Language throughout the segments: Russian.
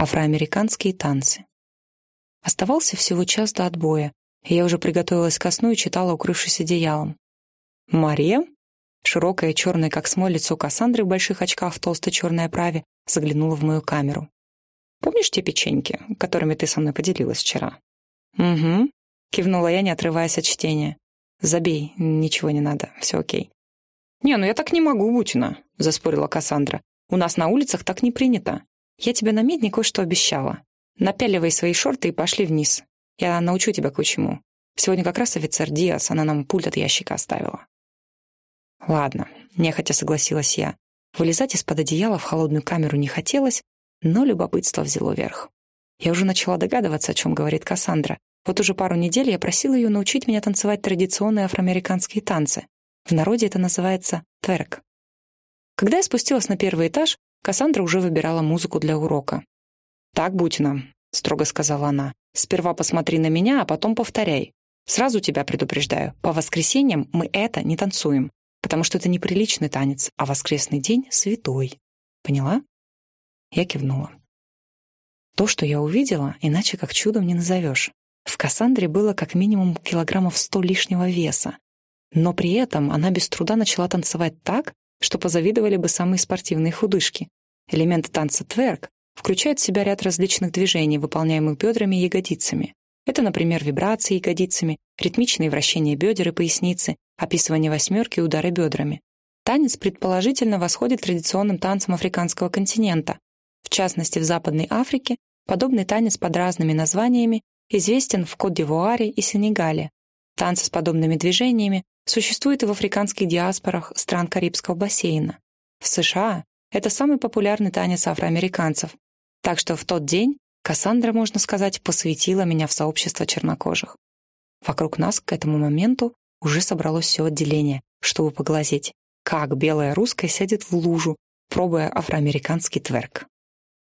Афроамериканские танцы. Оставался всего час до отбоя, и я уже приготовилась ко сну и читала, укрывшись одеялом. «Мария?» Широкое, черное, как смоль, лицо Кассандры в больших очках в толстой черной оправе заглянуло в мою камеру. «Помнишь те печеньки, которыми ты со мной поделилась вчера?» «Угу», — кивнула я, не отрываясь от чтения. «Забей, ничего не надо, все окей». «Не, ну я так не могу, Бутина», — заспорила Кассандра. «У нас на улицах так не принято. Я тебе на медне кое-что обещала. Напяливай свои шорты и пошли вниз. Я научу тебя кое-чему. Сегодня как раз офицер Диас, она нам пульт от ящика оставила». «Ладно», — нехотя согласилась я. Вылезать из-под одеяла в холодную камеру не хотелось, но любопытство взяло верх. Я уже начала догадываться, о чем говорит Кассандра. Вот уже пару недель я просила ее научить меня танцевать традиционные афроамериканские танцы. В народе это называется тверк. Когда я спустилась на первый этаж, Кассандра уже выбирала музыку для урока. «Так, Бутина», — строго сказала она, — «сперва посмотри на меня, а потом повторяй. Сразу тебя предупреждаю, по воскресеньям мы это не танцуем, потому что это неприличный танец, а воскресный день — святой. Поняла?» Я кивнула. То, что я увидела, иначе как чудом не назовешь. В Кассандре было как минимум килограммов сто лишнего веса. Но при этом она без труда начала танцевать так, что позавидовали бы самые спортивные худышки. Элементы танца тверк включают в себя ряд различных движений, выполняемых бедрами и ягодицами. Это, например, вибрации ягодицами, ритмичные вращения бедер и поясницы, описывание восьмерки и удары бедрами. Танец предположительно восходит традиционным танцам африканского континента. В частности, в Западной Африке подобный танец под разными названиями известен в Кот-д'Ивуаре и Сенегале. Танцы с подобными движениями существуют и в африканских диаспорах стран Карибского бассейна. В США это самый популярный танец афроамериканцев. Так что в тот день Кассандра, можно сказать, посвятила меня в сообщество чернокожих. Вокруг нас к этому моменту уже собралось все отделение, чтобы поглазеть, как белая русская сядет в лужу, пробуя афроамериканский тверк.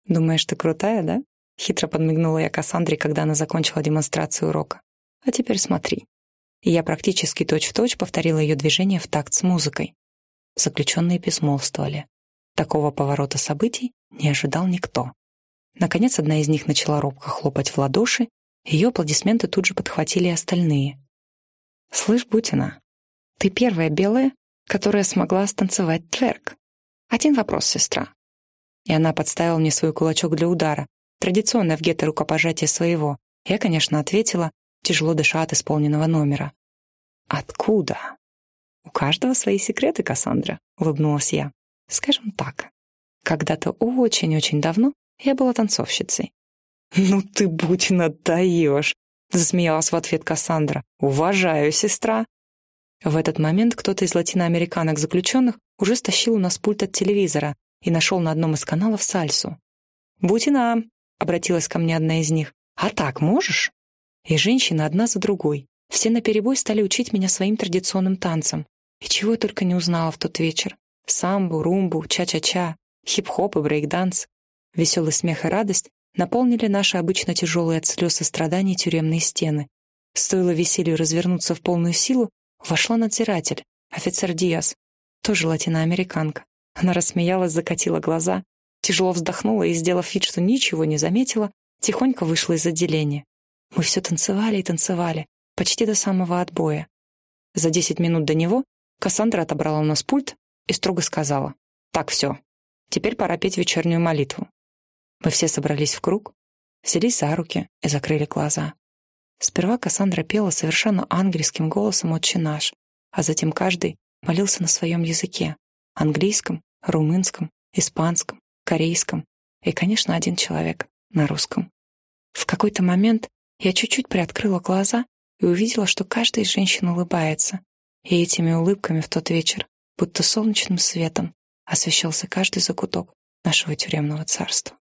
«Думаешь, ты крутая, да?» Хитро подмигнула я Кассандре, когда она закончила демонстрацию урока. «А теперь смотри» и я практически точь-в-точь -точь повторила ее движение в такт с музыкой. Заключенные безмолвствовали. Такого поворота событий не ожидал никто. Наконец, одна из них начала робко хлопать в ладоши, ее аплодисменты тут же подхватили остальные. «Слышь, Бутина, ты первая белая, которая смогла станцевать тверк. Один вопрос, сестра». И она подставила мне свой кулачок для удара, традиционное в гетто рукопожатие своего. Я, конечно, ответила, тяжело дыша от исполненного номера. «Откуда?» «У каждого свои секреты, Кассандра», — улыбнулась я. «Скажем так, когда-то очень-очень давно я была танцовщицей». «Ну ты, Бутина, даешь!» — засмеялась в ответ Кассандра. «Уважаю, сестра!» В этот момент кто-то из латиноамериканок заключенных уже стащил у нас пульт от телевизора и нашел на одном из каналов сальсу. «Бутина!» — обратилась ко мне одна из них. «А так можешь?» И женщины одна за другой. Все наперебой стали учить меня своим традиционным танцам. И чего я только не узнала в тот вечер. Самбу, румбу, ча-ча-ча, хип-хоп и брейк-данс. Веселый смех и радость наполнили наши обычно тяжелые от слез и страданий тюремные стены. Стоило веселью развернуться в полную силу, вошла надзиратель, офицер Диас, тоже латиноамериканка. Она рассмеялась, закатила глаза, тяжело вздохнула и, сделав вид, что ничего не заметила, тихонько вышла из отделения. Мы все танцевали и танцевали, почти до самого отбоя. За десять минут до него Кассандра отобрала у нас пульт и строго сказала, «Так, все, теперь пора петь вечернюю молитву». Мы все собрались в круг, взялись за руки и закрыли глаза. Сперва Кассандра пела совершенно ангельским голосом «Отче наш», а затем каждый молился на своем языке — английском, румынском, испанском, корейском и, конечно, один человек на русском. В какой-то момент я чуть-чуть приоткрыла глаза и увидела, что каждая из женщин улыбается. И этими улыбками в тот вечер, будто солнечным светом, освещался каждый закуток нашего тюремного царства.